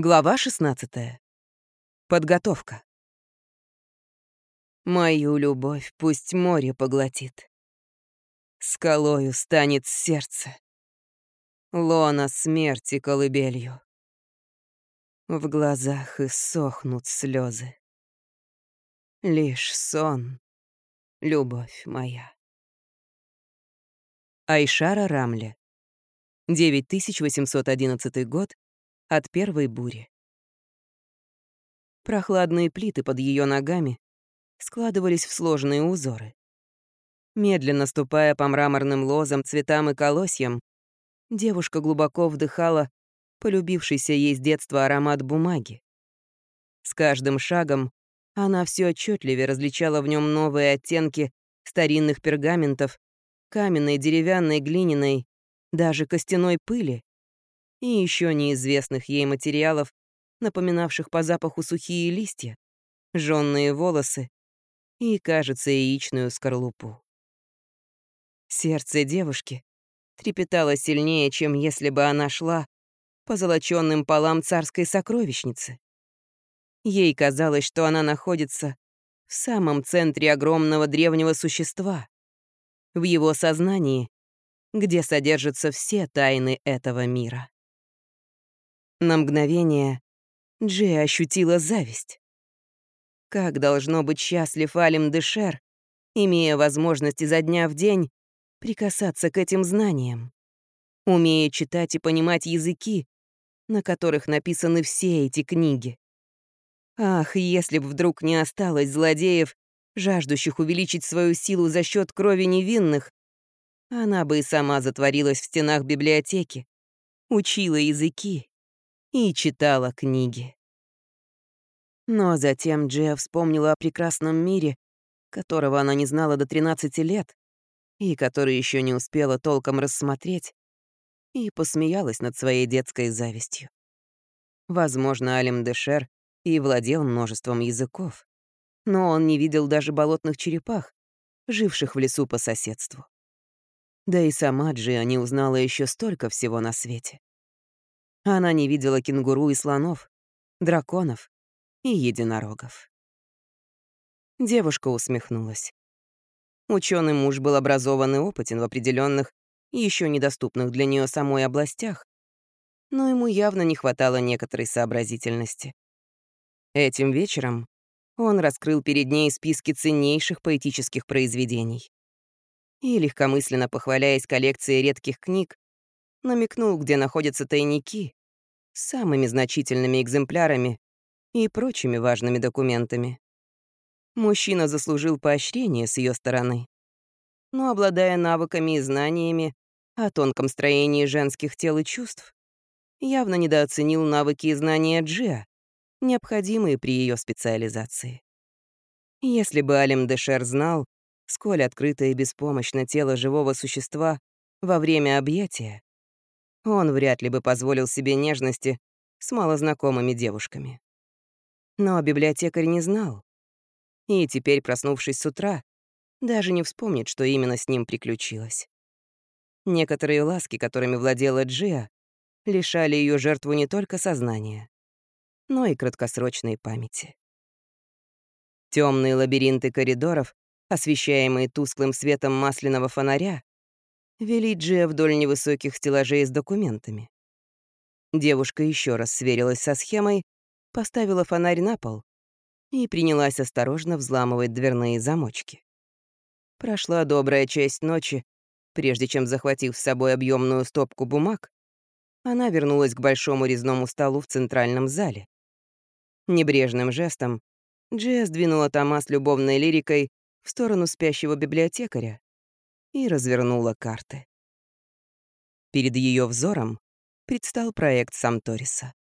Глава 16. Подготовка. Мою любовь пусть море поглотит. Скалою станет сердце. Лона смерти колыбелью. В глазах иссохнут слезы. Лишь сон, любовь моя. Айшара Рамле. 9811 год от первой бури. Прохладные плиты под ее ногами складывались в сложные узоры. Медленно ступая по мраморным лозам, цветам и колосьям, девушка глубоко вдыхала полюбившийся ей с детства аромат бумаги. С каждым шагом она все отчетливее различала в нем новые оттенки старинных пергаментов, каменной, деревянной, глиняной, даже костяной пыли, и еще неизвестных ей материалов, напоминавших по запаху сухие листья, жженные волосы и, кажется, яичную скорлупу. Сердце девушки трепетало сильнее, чем если бы она шла по золоченным полам царской сокровищницы. Ей казалось, что она находится в самом центре огромного древнего существа, в его сознании, где содержатся все тайны этого мира. На мгновение Джей ощутила зависть. Как должно быть счастлив Алим Дешер, имея возможность изо дня в день прикасаться к этим знаниям, умея читать и понимать языки, на которых написаны все эти книги. Ах, если бы вдруг не осталось злодеев, жаждущих увеличить свою силу за счет крови невинных, она бы и сама затворилась в стенах библиотеки, учила языки и читала книги. Но затем Джия вспомнила о прекрасном мире, которого она не знала до 13 лет, и который еще не успела толком рассмотреть, и посмеялась над своей детской завистью. Возможно, Алим Дешер и владел множеством языков, но он не видел даже болотных черепах, живших в лесу по соседству. Да и сама Джия не узнала еще столько всего на свете. Она не видела кенгуру и слонов, драконов и единорогов. Девушка усмехнулась. Ученый муж был образован и опытен в определенных, еще недоступных для нее самой областях, но ему явно не хватало некоторой сообразительности. Этим вечером он раскрыл перед ней списки ценнейших поэтических произведений. И, легкомысленно похваляясь коллекцией редких книг, намекнул, где находятся тайники с самыми значительными экземплярами и прочими важными документами. Мужчина заслужил поощрение с ее стороны. Но, обладая навыками и знаниями о тонком строении женских тел и чувств, явно недооценил навыки и знания Джиа, необходимые при ее специализации. Если бы Алим Дешер знал, сколь открыто и беспомощно тело живого существа во время объятия, он вряд ли бы позволил себе нежности с малознакомыми девушками. Но библиотекарь не знал. И теперь, проснувшись с утра, даже не вспомнит, что именно с ним приключилось. Некоторые ласки, которыми владела Джиа, лишали ее жертву не только сознания, но и краткосрочной памяти. Темные лабиринты коридоров, освещаемые тусклым светом масляного фонаря, вели Джия вдоль невысоких стеллажей с документами. Девушка еще раз сверилась со схемой, поставила фонарь на пол и принялась осторожно взламывать дверные замочки. Прошла добрая часть ночи, прежде чем, захватив с собой объемную стопку бумаг, она вернулась к большому резному столу в центральном зале. Небрежным жестом Джия сдвинула тома с любовной лирикой в сторону спящего библиотекаря и развернула карты. Перед ее взором предстал проект Самториса.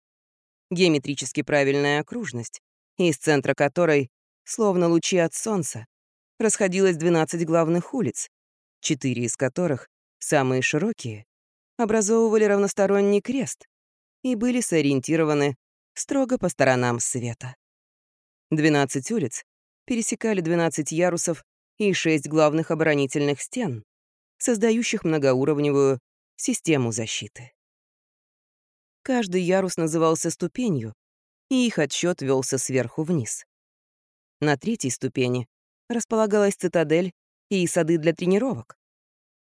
Геометрически правильная окружность, из центра которой, словно лучи от солнца, расходилось 12 главных улиц, четыре из которых, самые широкие, образовывали равносторонний крест и были сориентированы строго по сторонам света. 12 улиц пересекали 12 ярусов и шесть главных оборонительных стен, создающих многоуровневую систему защиты. Каждый ярус назывался ступенью, и их отсчет велся сверху вниз. На третьей ступени располагалась цитадель и сады для тренировок.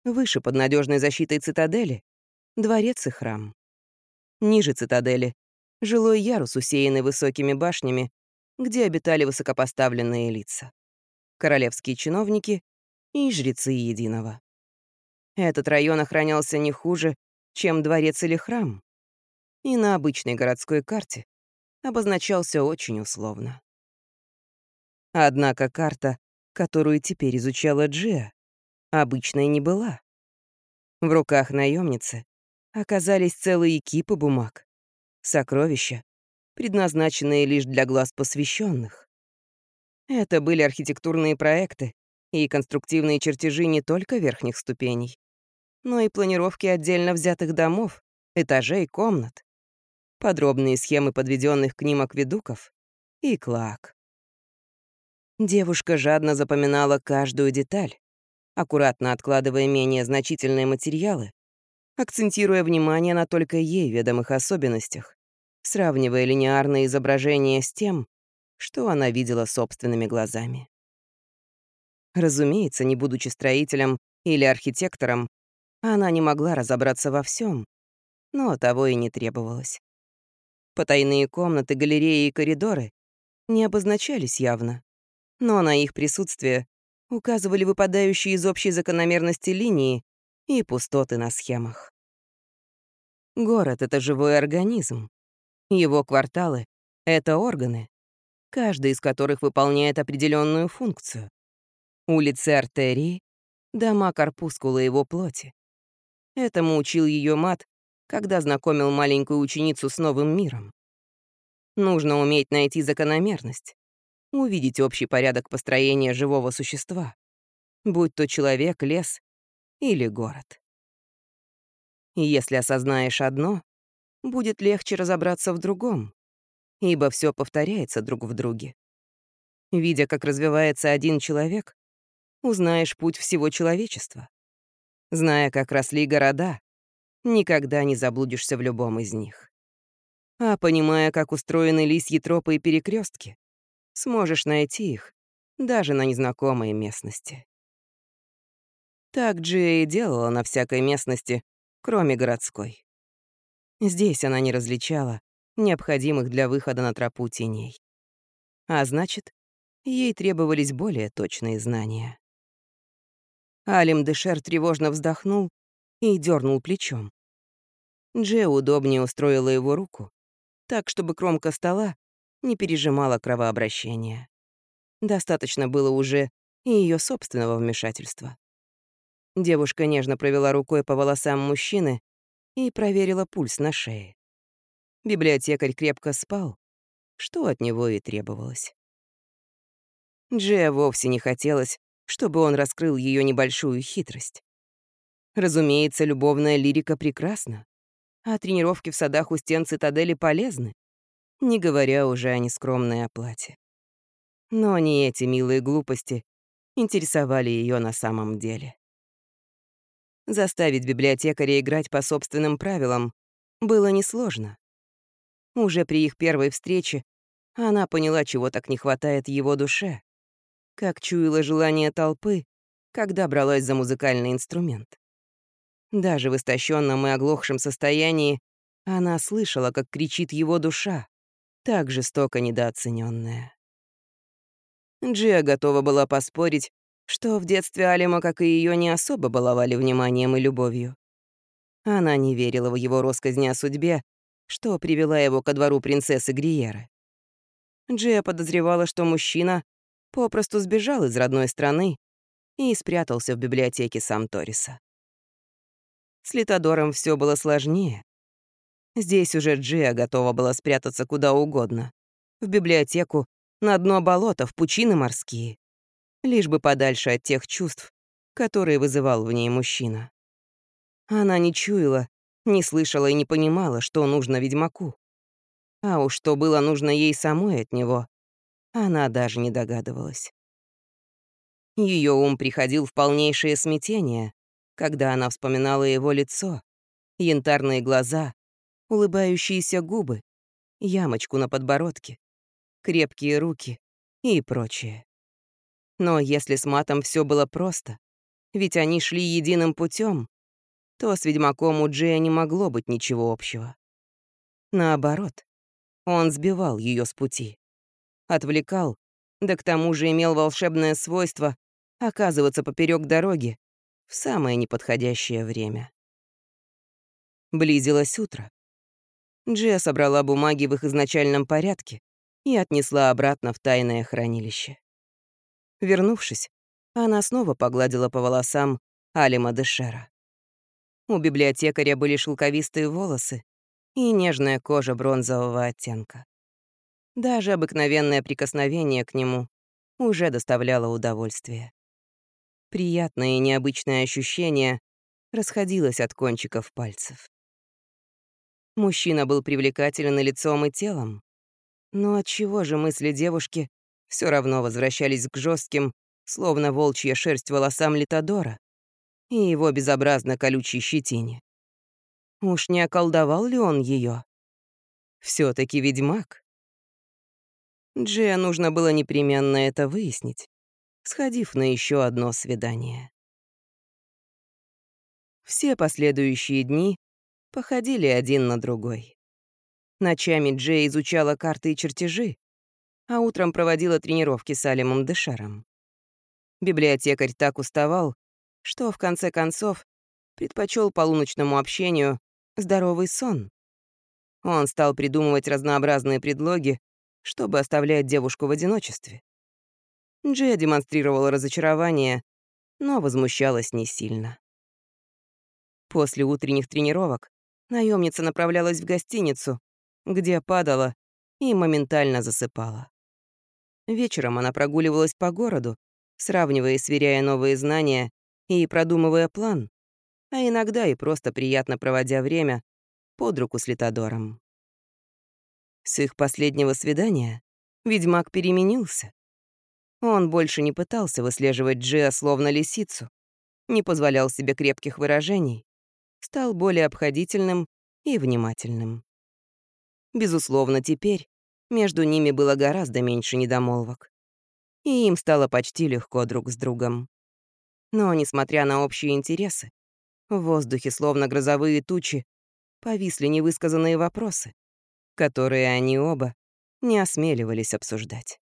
Выше под надежной защитой цитадели — дворец и храм. Ниже цитадели — жилой ярус, усеянный высокими башнями, где обитали высокопоставленные лица, королевские чиновники и жрецы единого. Этот район охранялся не хуже, чем дворец или храм, и на обычной городской карте обозначался очень условно. Однако карта, которую теперь изучала Джиа, обычной не была. В руках наемницы оказались целые кипы бумаг, сокровища, предназначенные лишь для глаз посвященных. Это были архитектурные проекты и конструктивные чертежи не только верхних ступеней, но и планировки отдельно взятых домов, этажей, комнат, подробные схемы подведенных к ним акведуков и клак. Девушка жадно запоминала каждую деталь, аккуратно откладывая менее значительные материалы, акцентируя внимание на только ей ведомых особенностях, сравнивая линеарные изображения с тем, что она видела собственными глазами. Разумеется, не будучи строителем или архитектором, она не могла разобраться во всем, но того и не требовалось. Потайные комнаты, галереи и коридоры не обозначались явно, но на их присутствие указывали выпадающие из общей закономерности линии и пустоты на схемах. Город — это живой организм. Его кварталы — это органы, каждый из которых выполняет определенную функцию. Улицы артерии, дома корпускулы его плоти. Этому учил ее мат, когда знакомил маленькую ученицу с новым миром. Нужно уметь найти закономерность, увидеть общий порядок построения живого существа, будь то человек, лес или город. И если осознаешь одно, будет легче разобраться в другом, ибо все повторяется друг в друге. Видя, как развивается один человек, узнаешь путь всего человечества. Зная, как росли города, никогда не заблудишься в любом из них. А понимая, как устроены лисьи тропы и перекрестки, сможешь найти их даже на незнакомой местности. Так Джия и делала на всякой местности, кроме городской. Здесь она не различала необходимых для выхода на тропу теней. А значит, ей требовались более точные знания. Алим Дешер тревожно вздохнул и дернул плечом. Дже удобнее устроила его руку, так, чтобы кромка стола не пережимала кровообращение. Достаточно было уже и ее собственного вмешательства. Девушка нежно провела рукой по волосам мужчины и проверила пульс на шее. Библиотекарь крепко спал, что от него и требовалось. Джея вовсе не хотелось, чтобы он раскрыл ее небольшую хитрость. Разумеется, любовная лирика прекрасна, а тренировки в садах у стен цитадели полезны, не говоря уже о нескромной оплате. Но не эти милые глупости интересовали ее на самом деле. Заставить библиотекаря играть по собственным правилам было несложно. Уже при их первой встрече она поняла, чего так не хватает его душе, как чуяла желание толпы, когда бралась за музыкальный инструмент. Даже в истощенном и оглохшем состоянии она слышала, как кричит его душа, так жестоко недооцененная. Джия готова была поспорить, что в детстве Алима, как и ее, не особо баловали вниманием и любовью. Она не верила в его россказни о судьбе, что привела его ко двору принцессы Гриеры. Джия подозревала, что мужчина попросту сбежал из родной страны и спрятался в библиотеке Самториса. С Литодором все было сложнее. Здесь уже Джия готова была спрятаться куда угодно. В библиотеку, на дно болота, в пучины морские. Лишь бы подальше от тех чувств, которые вызывал в ней мужчина. Она не чуяла, не слышала и не понимала, что нужно ведьмаку. А уж что было нужно ей самой от него, она даже не догадывалась. Ее ум приходил в полнейшее смятение, когда она вспоминала его лицо, янтарные глаза, улыбающиеся губы, ямочку на подбородке, крепкие руки и прочее. Но если с матом все было просто, ведь они шли единым путем, то с ведьмаком у Джея не могло быть ничего общего. Наоборот, он сбивал ее с пути, отвлекал, да к тому же имел волшебное свойство оказываться поперек дороги в самое неподходящее время. Близилось утро. Джия собрала бумаги в их изначальном порядке и отнесла обратно в тайное хранилище. Вернувшись, она снова погладила по волосам Алима Дешера. У библиотекаря были шелковистые волосы и нежная кожа бронзового оттенка. Даже обыкновенное прикосновение к нему уже доставляло удовольствие. Приятное и необычное ощущение расходилось от кончиков пальцев. Мужчина был привлекателен и лицом, и телом. Но отчего же мысли девушки все равно возвращались к жестким, словно волчья шерсть волосам Литодора и его безобразно колючей щетине? Уж не околдовал ли он ее? все таки ведьмак. Джия нужно было непременно это выяснить, сходив на еще одно свидание. Все последующие дни походили один на другой. Ночами Джей изучала карты и чертежи, а утром проводила тренировки с Алимом Дешером. Библиотекарь так уставал, что в конце концов предпочел полуночному общению здоровый сон. Он стал придумывать разнообразные предлоги, чтобы оставлять девушку в одиночестве. Джия демонстрировала разочарование, но возмущалась не сильно. После утренних тренировок наемница направлялась в гостиницу, где падала и моментально засыпала. Вечером она прогуливалась по городу, сравнивая и сверяя новые знания и продумывая план, а иногда и просто приятно проводя время под руку с Литодором. С их последнего свидания ведьмак переменился. Он больше не пытался выслеживать Джиа словно лисицу, не позволял себе крепких выражений, стал более обходительным и внимательным. Безусловно, теперь между ними было гораздо меньше недомолвок. И им стало почти легко друг с другом. Но, несмотря на общие интересы, в воздухе, словно грозовые тучи, повисли невысказанные вопросы, которые они оба не осмеливались обсуждать.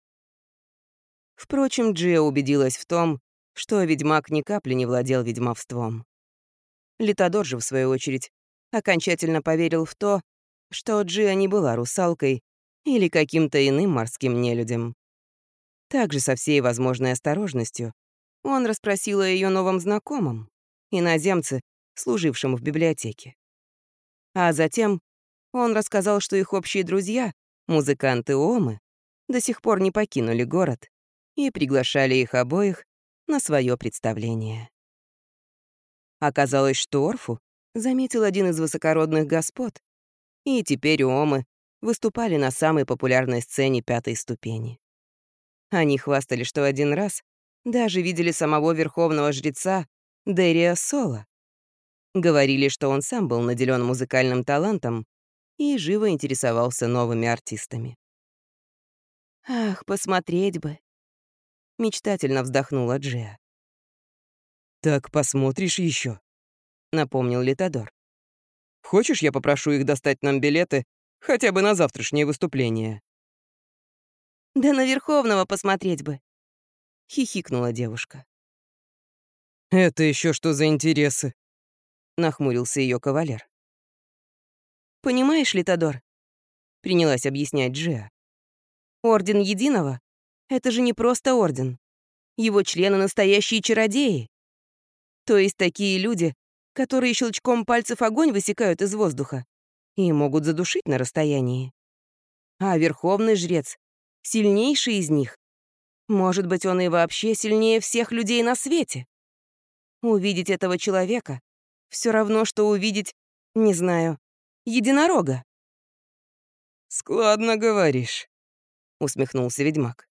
Впрочем, Джия убедилась в том, что ведьмак ни капли не владел ведьмовством. Литодор же, в свою очередь, окончательно поверил в то, что Джия не была русалкой или каким-то иным морским нелюдем. Также со всей возможной осторожностью он расспросил о ее новом знакомом, иноземце, служившем в библиотеке. А затем он рассказал, что их общие друзья, музыканты Омы, до сих пор не покинули город и приглашали их обоих на свое представление. Оказалось, что Орфу заметил один из высокородных господ, и теперь у Омы выступали на самой популярной сцене пятой ступени. Они хвастали, что один раз даже видели самого верховного жреца Дерия Сола. Говорили, что он сам был наделен музыкальным талантом и живо интересовался новыми артистами. «Ах, посмотреть бы!» — мечтательно вздохнула Джия. «Так посмотришь еще, напомнил Литодор. «Хочешь, я попрошу их достать нам билеты хотя бы на завтрашнее выступление?» «Да на Верховного посмотреть бы!» — хихикнула девушка. «Это еще что за интересы?» — нахмурился ее кавалер. «Понимаешь, Литодор?» — принялась объяснять Джиа. «Орден Единого — это же не просто орден. Его члены — настоящие чародеи. То есть такие люди, которые щелчком пальцев огонь высекают из воздуха и могут задушить на расстоянии. А верховный жрец — сильнейший из них. Может быть, он и вообще сильнее всех людей на свете. Увидеть этого человека все равно, что увидеть, не знаю, единорога. «Складно говоришь», — усмехнулся ведьмак.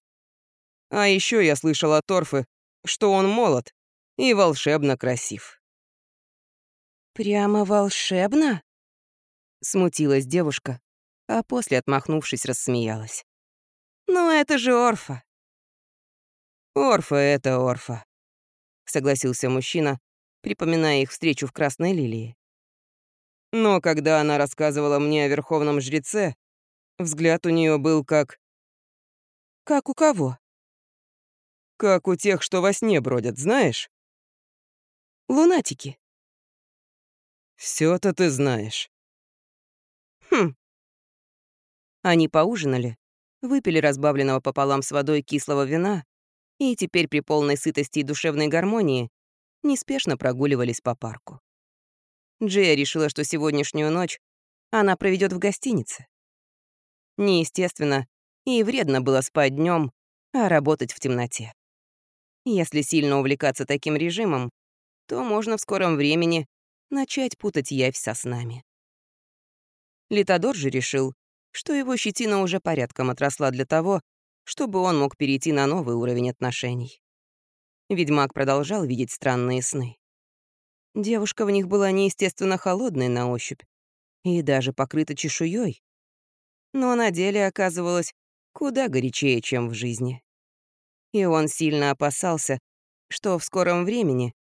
«А еще я слышал от Торфы, что он молод и волшебно красив». «Прямо волшебно?» Смутилась девушка, а после, отмахнувшись, рассмеялась. «Ну, это же Орфа!» «Орфа — это Орфа», — согласился мужчина, припоминая их встречу в Красной Лилии. Но когда она рассказывала мне о Верховном Жреце, взгляд у нее был как... «Как у кого?» «Как у тех, что во сне бродят, знаешь?» «Лунатики». все то ты знаешь». «Хм». Они поужинали, выпили разбавленного пополам с водой кислого вина и теперь при полной сытости и душевной гармонии неспешно прогуливались по парку. Джия решила, что сегодняшнюю ночь она проведет в гостинице. Неестественно и вредно было спать днем, а работать в темноте. Если сильно увлекаться таким режимом, то можно в скором времени начать путать явь со снами. Литодор же решил, что его щетина уже порядком отросла для того, чтобы он мог перейти на новый уровень отношений. Ведьмак продолжал видеть странные сны. Девушка в них была неестественно холодной на ощупь и даже покрыта чешуей. Но на деле оказывалась куда горячее, чем в жизни. И он сильно опасался, что в скором времени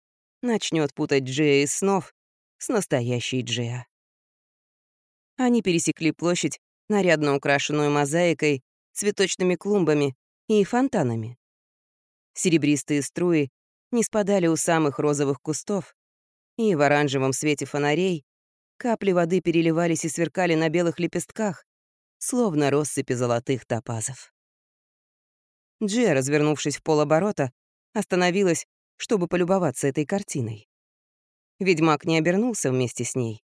начнет путать Джея из снов с настоящей Джея. Они пересекли площадь, нарядно украшенную мозаикой, цветочными клумбами и фонтанами. Серебристые струи не спадали у самых розовых кустов, и в оранжевом свете фонарей капли воды переливались и сверкали на белых лепестках, словно россыпи золотых топазов. Джия, развернувшись в полоборота, остановилась, чтобы полюбоваться этой картиной. Ведьмак не обернулся вместе с ней,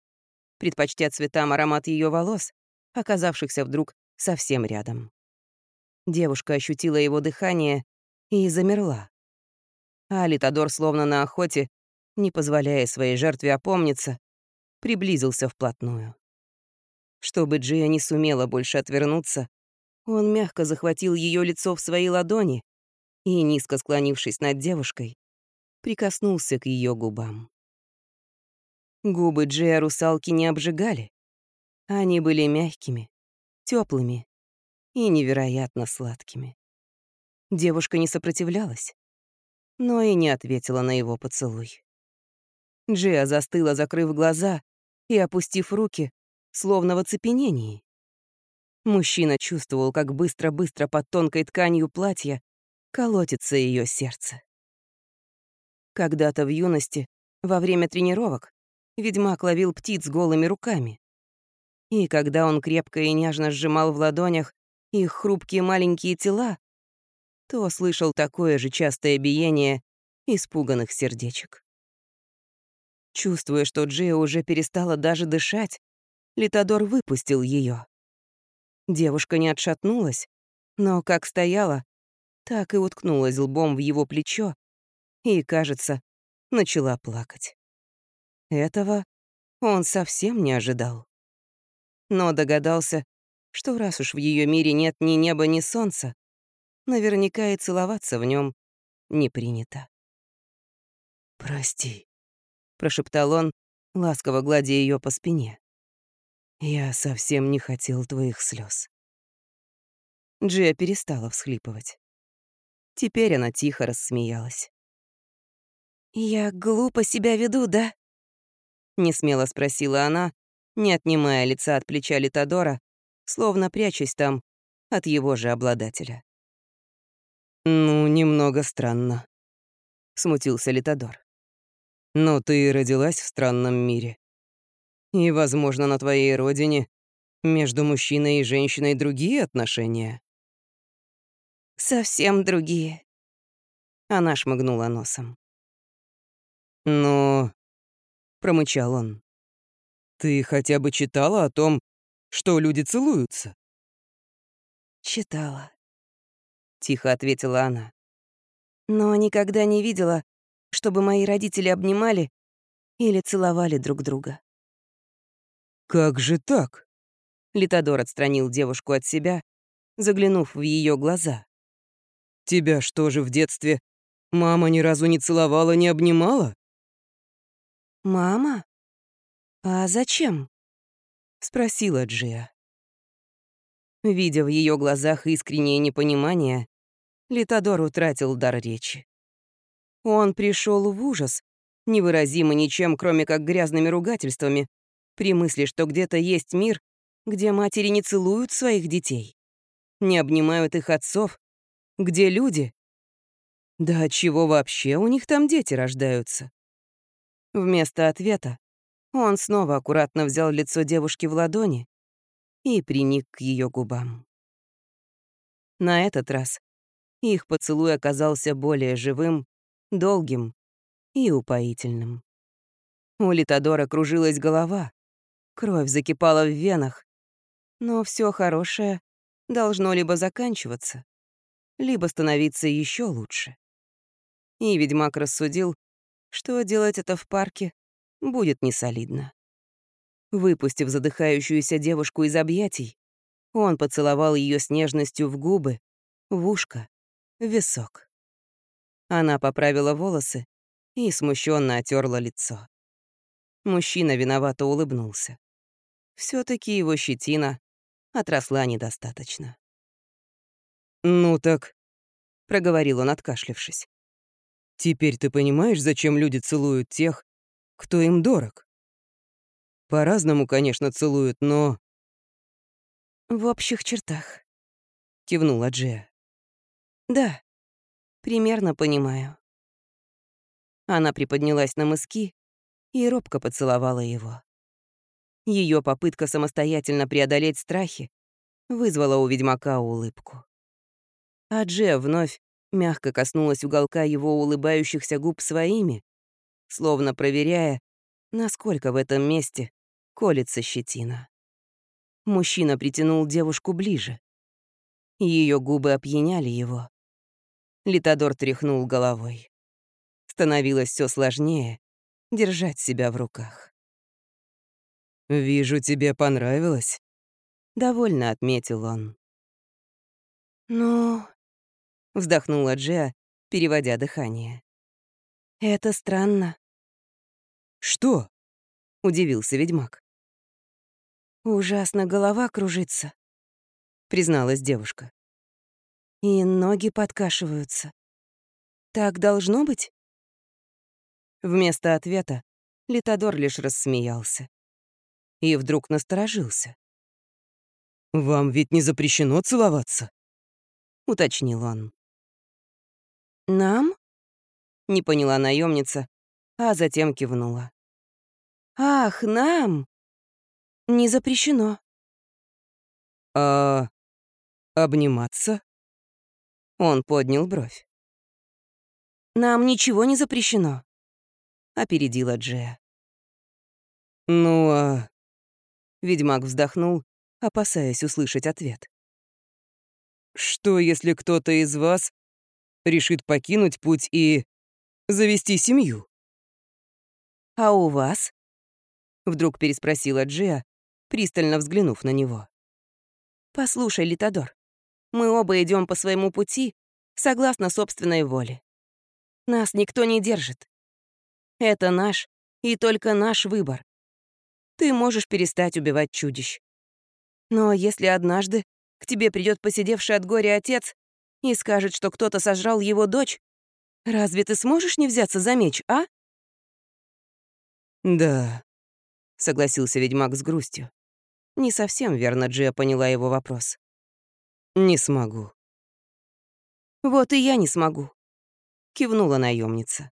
предпочтя цветам аромат ее волос, оказавшихся вдруг совсем рядом. Девушка ощутила его дыхание и замерла. А Литодор, словно на охоте, не позволяя своей жертве опомниться, приблизился вплотную. Чтобы Джия не сумела больше отвернуться, он мягко захватил ее лицо в свои ладони и, низко склонившись над девушкой, прикоснулся к ее губам. Губы Джия русалки не обжигали. Они были мягкими, теплыми и невероятно сладкими. Девушка не сопротивлялась, но и не ответила на его поцелуй. Джиа застыла, закрыв глаза и опустив руки, словно в оцепенении. Мужчина чувствовал, как быстро-быстро под тонкой тканью платья колотится ее сердце. Когда-то в юности, во время тренировок, ведьмак ловил птиц голыми руками. И когда он крепко и нежно сжимал в ладонях их хрупкие маленькие тела, то слышал такое же частое биение испуганных сердечек. Чувствуя, что Джия уже перестала даже дышать, Литодор выпустил ее. Девушка не отшатнулась, но как стояла, так и уткнулась лбом в его плечо и, кажется, начала плакать. Этого он совсем не ожидал. Но догадался, что раз уж в ее мире нет ни неба, ни солнца, наверняка и целоваться в нем не принято. «Прости», — прошептал он, ласково гладя ее по спине. «Я совсем не хотел твоих слез. Джия перестала всхлипывать. Теперь она тихо рассмеялась. «Я глупо себя веду, да?» — несмело спросила она, не отнимая лица от плеча Литодора, словно прячась там от его же обладателя. «Ну, немного странно», — смутился Литодор. Но ты родилась в странном мире. И, возможно, на твоей родине между мужчиной и женщиной другие отношения. Совсем другие. Она шмыгнула носом. Но... Промычал он. Ты хотя бы читала о том, что люди целуются? Читала. Тихо ответила она. Но никогда не видела, чтобы мои родители обнимали или целовали друг друга. «Как же так?» Литодор отстранил девушку от себя, заглянув в ее глаза. «Тебя что же в детстве мама ни разу не целовала, не обнимала?» «Мама? А зачем?» Спросила Джия. Видя в ее глазах искреннее непонимание, Литодор утратил дар речи. Он пришел в ужас, невыразимо ничем, кроме как грязными ругательствами, при мысли, что где-то есть мир, где матери не целуют своих детей, не обнимают их отцов, где люди... Да чего вообще у них там дети рождаются? Вместо ответа он снова аккуратно взял лицо девушки в ладони и приник к ее губам. На этот раз их поцелуй оказался более живым, долгим и упоительным. У Литодора кружилась голова, кровь закипала в венах, но все хорошее должно либо заканчиваться, либо становиться еще лучше. И ведьмак рассудил, что делать это в парке будет несолидно. Выпустив задыхающуюся девушку из объятий, он поцеловал ее с нежностью в губы, в ушко, в висок. Она поправила волосы и смущенно отерла лицо. Мужчина виновато улыбнулся. все таки его щетина отросла недостаточно. «Ну так», — проговорил он, откашлившись. «Теперь ты понимаешь, зачем люди целуют тех, кто им дорог. По-разному, конечно, целуют, но... В общих чертах, кивнула Джия. Да, примерно понимаю. Она приподнялась на мыски и робко поцеловала его. Ее попытка самостоятельно преодолеть страхи вызвала у ведьмака улыбку. А Джия вновь мягко коснулась уголка его улыбающихся губ своими, словно проверяя, насколько в этом месте колется щетина. Мужчина притянул девушку ближе. Ее губы опьяняли его. Литодор тряхнул головой. Становилось все сложнее держать себя в руках. «Вижу, тебе понравилось», — довольно отметил он. «Ну...» — вздохнула Джиа, переводя дыхание. «Это странно». «Что?» — удивился ведьмак. «Ужасно голова кружится», — призналась девушка. «И ноги подкашиваются. Так должно быть?» Вместо ответа Литодор лишь рассмеялся. И вдруг насторожился. «Вам ведь не запрещено целоваться?» — уточнил он. «Нам?» — не поняла наемница, а затем кивнула. «Ах, нам! Не запрещено». «А обниматься?» Он поднял бровь. «Нам ничего не запрещено», — опередила Джея. «Ну а...» Ведьмак вздохнул, опасаясь услышать ответ. «Что, если кто-то из вас решит покинуть путь и завести семью. «А у вас?» — вдруг переспросила Джиа, пристально взглянув на него. «Послушай, Литодор, мы оба идем по своему пути, согласно собственной воле. Нас никто не держит. Это наш и только наш выбор. Ты можешь перестать убивать чудищ. Но если однажды к тебе придет посидевший от горя отец и скажет, что кто-то сожрал его дочь, разве ты сможешь не взяться за меч, а? Да, согласился ведьмак с грустью. Не совсем верно Джия поняла его вопрос. Не смогу. Вот и я не смогу, кивнула наемница.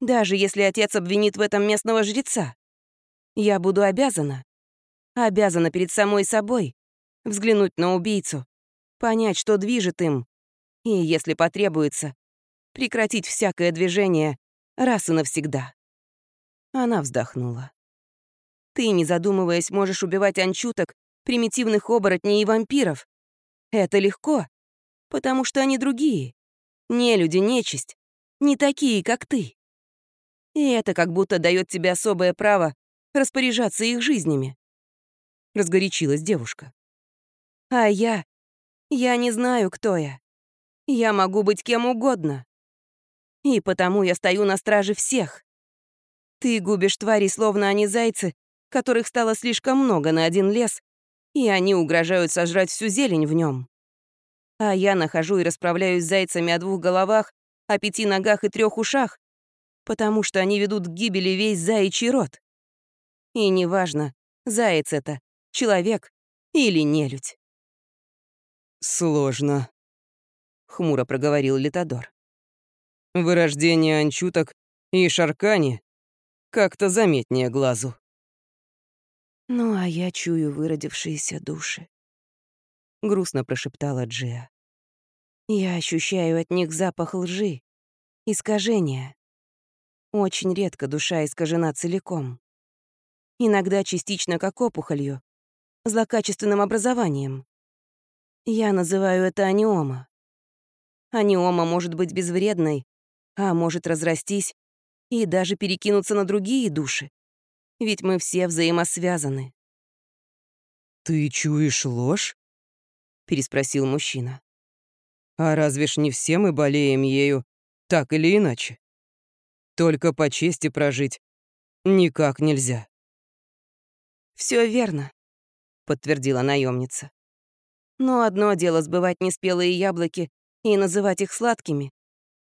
Даже если отец обвинит в этом местного жреца, я буду обязана, обязана перед самой собой взглянуть на убийцу, понять, что движет им, и, если потребуется, прекратить всякое движение раз и навсегда. Она вздохнула. Ты, не задумываясь, можешь убивать анчуток, примитивных оборотней и вампиров. Это легко, потому что они другие. Не люди, нечисть, не такие, как ты. И это как будто дает тебе особое право распоряжаться их жизнями. Разгорячилась девушка. А я... Я не знаю, кто я. Я могу быть кем угодно. И потому я стою на страже всех. Ты губишь твари, словно они зайцы, которых стало слишком много на один лес, и они угрожают сожрать всю зелень в нем. А я нахожу и расправляюсь с зайцами о двух головах, о пяти ногах и трех ушах, потому что они ведут к гибели весь заячий род. И неважно, заяц это, человек или нелюдь. «Сложно», — хмуро проговорил Литодор. «Вырождение анчуток и шаркани как-то заметнее глазу». «Ну, а я чую выродившиеся души», — грустно прошептала Джиа. «Я ощущаю от них запах лжи, искажения. Очень редко душа искажена целиком. Иногда частично как опухолью, злокачественным образованием. Я называю это аниома. Аниома может быть безвредной, а может разрастись и даже перекинуться на другие души. Ведь мы все взаимосвязаны. «Ты чуешь ложь?» — переспросил мужчина. «А разве ж не все мы болеем ею, так или иначе? Только по чести прожить никак нельзя». Все верно», — подтвердила наемница. Но одно дело сбывать неспелые яблоки и называть их сладкими,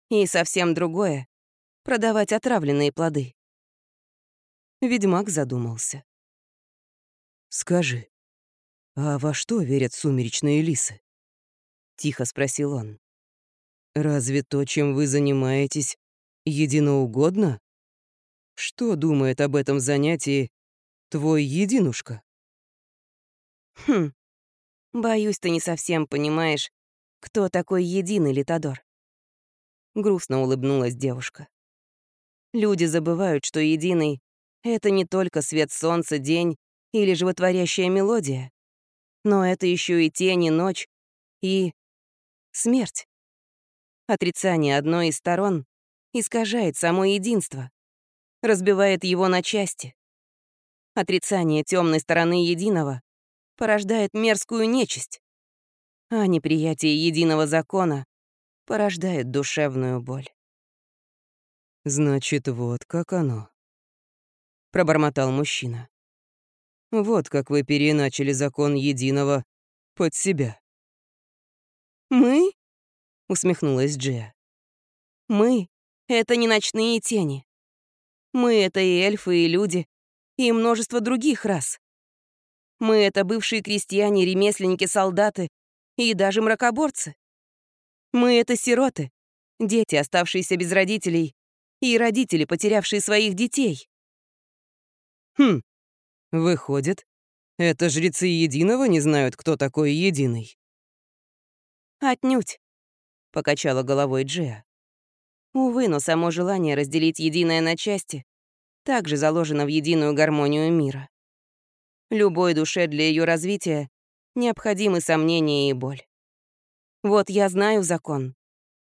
и совсем другое — продавать отравленные плоды. Ведьмак задумался. «Скажи, а во что верят сумеречные лисы?» — тихо спросил он. «Разве то, чем вы занимаетесь, единоугодно? Что думает об этом занятии твой единушка?» «Хм, Боюсь, ты не совсем понимаешь, кто такой единый Литодор. Грустно улыбнулась девушка. Люди забывают, что единый — это не только свет солнца, день или животворящая мелодия, но это еще и тень, и ночь, и смерть. Отрицание одной из сторон искажает само единство, разбивает его на части. Отрицание темной стороны единого порождает мерзкую нечисть, а неприятие единого закона порождает душевную боль. «Значит, вот как оно», — пробормотал мужчина. «Вот как вы переначали закон единого под себя». «Мы?» — усмехнулась Джия. «Мы — это не ночные тени. Мы — это и эльфы, и люди, и множество других рас. Мы — это бывшие крестьяне, ремесленники, солдаты и даже мракоборцы. Мы — это сироты, дети, оставшиеся без родителей, и родители, потерявшие своих детей. Хм, выходит, это жрецы Единого не знают, кто такой Единый? Отнюдь, — покачала головой Джея. Увы, но само желание разделить единое на части также заложено в единую гармонию мира. Любой душе для ее развития необходимы сомнения и боль. Вот я знаю закон.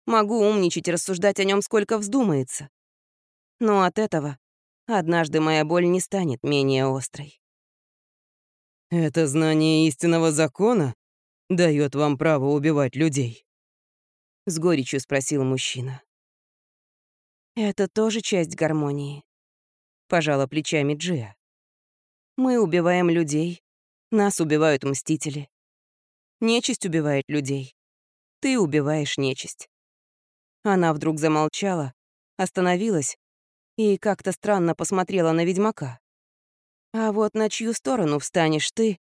Могу умничать и рассуждать о нем сколько вздумается. Но от этого однажды моя боль не станет менее острой. Это знание истинного закона дает вам право убивать людей? С горечью спросил мужчина. Это тоже часть гармонии. Пожала плечами Джия. Мы убиваем людей, нас убивают мстители. Нечисть убивает людей. Ты убиваешь нечисть. Она вдруг замолчала, остановилась и как-то странно посмотрела на ведьмака. А вот на чью сторону встанешь ты,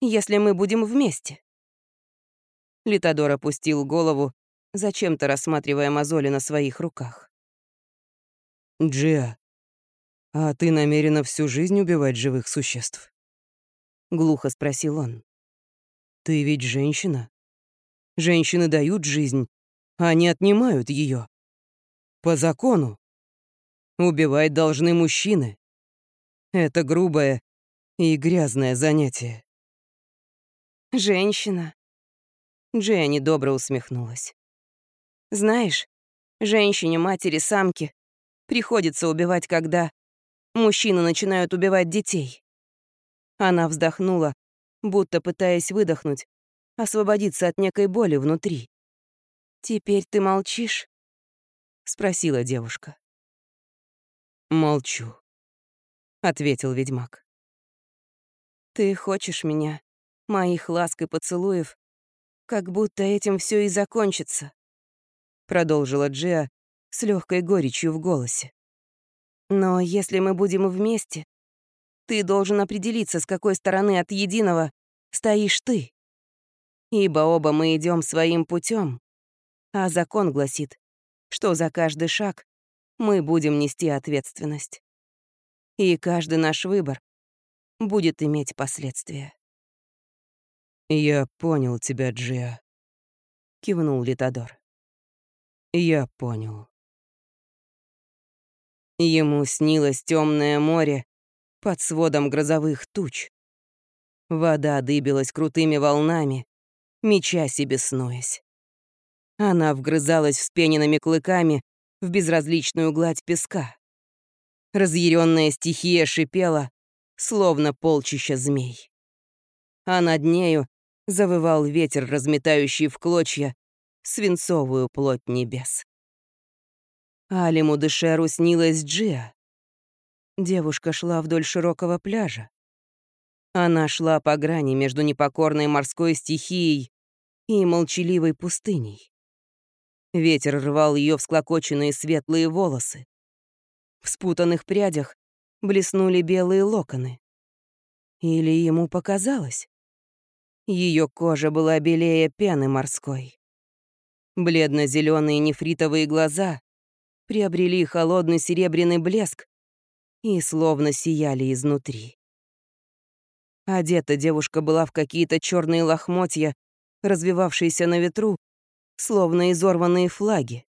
если мы будем вместе? Литодор опустил голову, зачем-то рассматривая мозоли на своих руках. «Джиа, «А ты намерена всю жизнь убивать живых существ?» Глухо спросил он. «Ты ведь женщина. Женщины дают жизнь, а не отнимают ее. По закону. Убивать должны мужчины. Это грубое и грязное занятие». «Женщина?» Дженни добро усмехнулась. «Знаешь, женщине, матери, самке приходится убивать, когда Мужчины начинают убивать детей. Она вздохнула, будто пытаясь выдохнуть, освободиться от некой боли внутри. «Теперь ты молчишь?» — спросила девушка. «Молчу», — ответил ведьмак. Ты хочешь меня, моих ласк и поцелуев, как будто этим все и закончится, продолжила Джиа с легкой горечью в голосе. Но если мы будем вместе, ты должен определиться, с какой стороны от единого стоишь ты. Ибо оба мы идем своим путем, а закон гласит, что за каждый шаг мы будем нести ответственность. И каждый наш выбор будет иметь последствия. «Я понял тебя, Джиа», — кивнул Литодор. «Я понял». Ему снилось темное море под сводом грозовых туч. Вода дыбилась крутыми волнами, меча себе снуясь. Она вгрызалась вспененными клыками в безразличную гладь песка. Разъяренная стихия шипела, словно полчища змей. А над нею завывал ветер, разметающий в клочья свинцовую плоть небес. Алиму Дешеру снилась Джиа. Девушка шла вдоль широкого пляжа. Она шла по грани между непокорной морской стихией и молчаливой пустыней. Ветер рвал ее всклокоченные светлые волосы. В спутанных прядях блеснули белые локоны. Или ему показалось? Ее кожа была белее пены морской. Бледно-зеленые нефритовые глаза приобрели холодный серебряный блеск и словно сияли изнутри. Одета девушка была в какие-то черные лохмотья, развивавшиеся на ветру, словно изорванные флаги.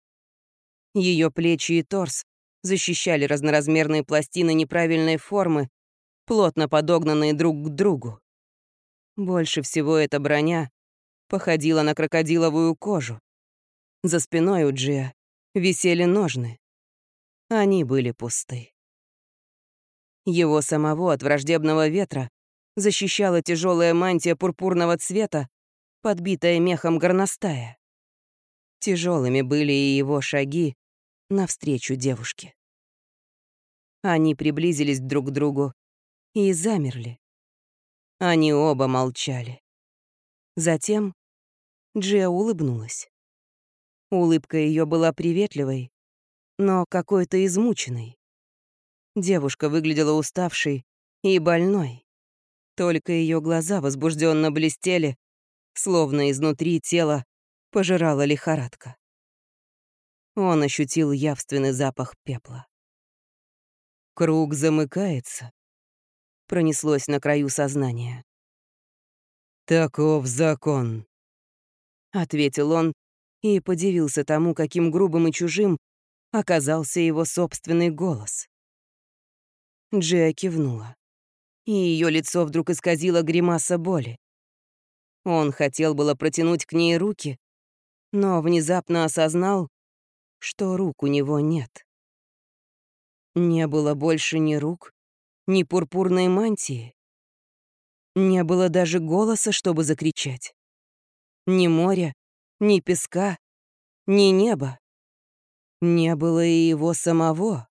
Ее плечи и торс защищали разноразмерные пластины неправильной формы, плотно подогнанные друг к другу. Больше всего эта броня походила на крокодиловую кожу. За спиной у Джиа висели ножны. Они были пусты. Его самого от враждебного ветра защищала тяжелая мантия пурпурного цвета, подбитая мехом горностая. Тяжелыми были и его шаги навстречу девушке. Они приблизились друг к другу и замерли. Они оба молчали. Затем Джиа улыбнулась. Улыбка ее была приветливой, но какой-то измученной. Девушка выглядела уставшей и больной. Только ее глаза возбужденно блестели, словно изнутри тела пожирала лихорадка. Он ощутил явственный запах пепла. «Круг замыкается», — пронеслось на краю сознания. «Таков закон», — ответил он и подивился тому, каким грубым и чужим оказался его собственный голос. Джия кивнула, и ее лицо вдруг исказило гримаса боли. Он хотел было протянуть к ней руки, но внезапно осознал, что рук у него нет. Не было больше ни рук, ни пурпурной мантии. Не было даже голоса, чтобы закричать. Ни моря, ни песка, ни неба. Не было и его самого.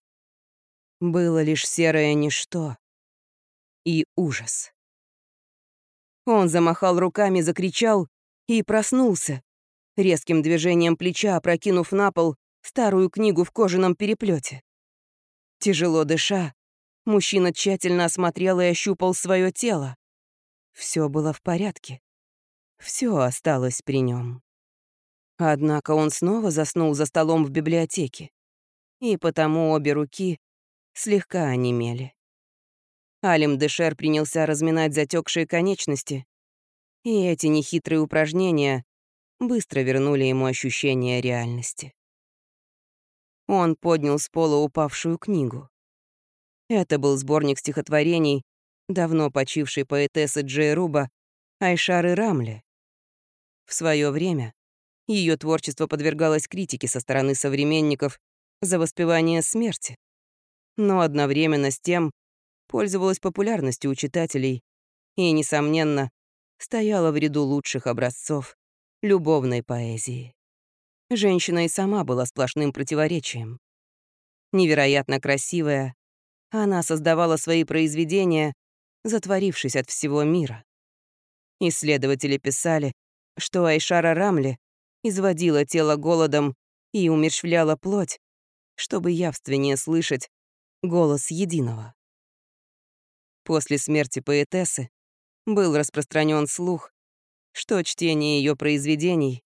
Было лишь серое ничто и ужас. Он замахал руками, закричал и проснулся, резким движением плеча опрокинув на пол старую книгу в кожаном переплете. Тяжело дыша, мужчина тщательно осмотрел и ощупал свое тело. Все было в порядке. Все осталось при нем. Однако он снова заснул за столом в библиотеке, и потому обе руки слегка онемели. Алим Дешер принялся разминать затекшие конечности, и эти нехитрые упражнения быстро вернули ему ощущение реальности. Он поднял с пола упавшую книгу. Это был сборник стихотворений давно почившей поэтессы Джей Руба Айшары Рамли. В свое время ее творчество подвергалось критике со стороны современников за воспевание смерти, но одновременно с тем пользовалась популярностью у читателей и, несомненно, стояла в ряду лучших образцов любовной поэзии. Женщина и сама была сплошным противоречием. Невероятно красивая, она создавала свои произведения затворившись от всего мира. Исследователи писали, что Айшара Рамли изводила тело голодом и умерщвляла плоть, чтобы явственнее слышать голос единого. После смерти поэтессы был распространен слух, что чтение ее произведений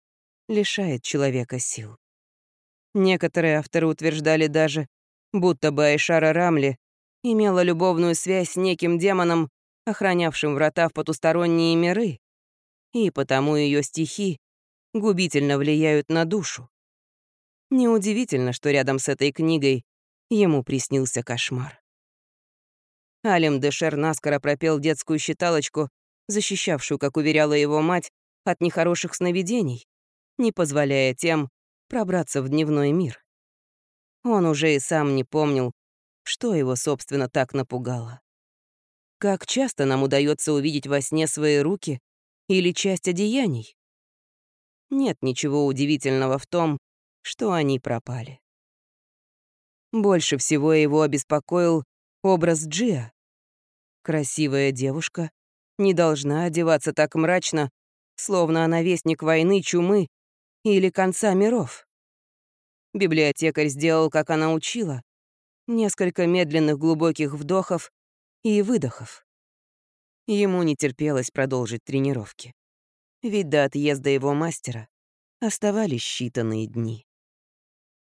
лишает человека сил. Некоторые авторы утверждали даже, будто бы Айшара Рамли имела любовную связь с неким демоном, охранявшим врата в потусторонние миры, и потому ее стихи губительно влияют на душу. Неудивительно, что рядом с этой книгой ему приснился кошмар. Алим Дешер наскоро пропел детскую считалочку, защищавшую, как уверяла его мать, от нехороших сновидений, не позволяя тем пробраться в дневной мир. Он уже и сам не помнил, что его, собственно, так напугало. Как часто нам удается увидеть во сне свои руки или часть одеяний? Нет ничего удивительного в том, что они пропали. Больше всего его обеспокоил образ Джиа. Красивая девушка не должна одеваться так мрачно, словно она вестник войны, чумы или конца миров. Библиотекарь сделал, как она учила, несколько медленных глубоких вдохов и выдохов. Ему не терпелось продолжить тренировки. Ведь до отъезда его мастера оставались считанные дни.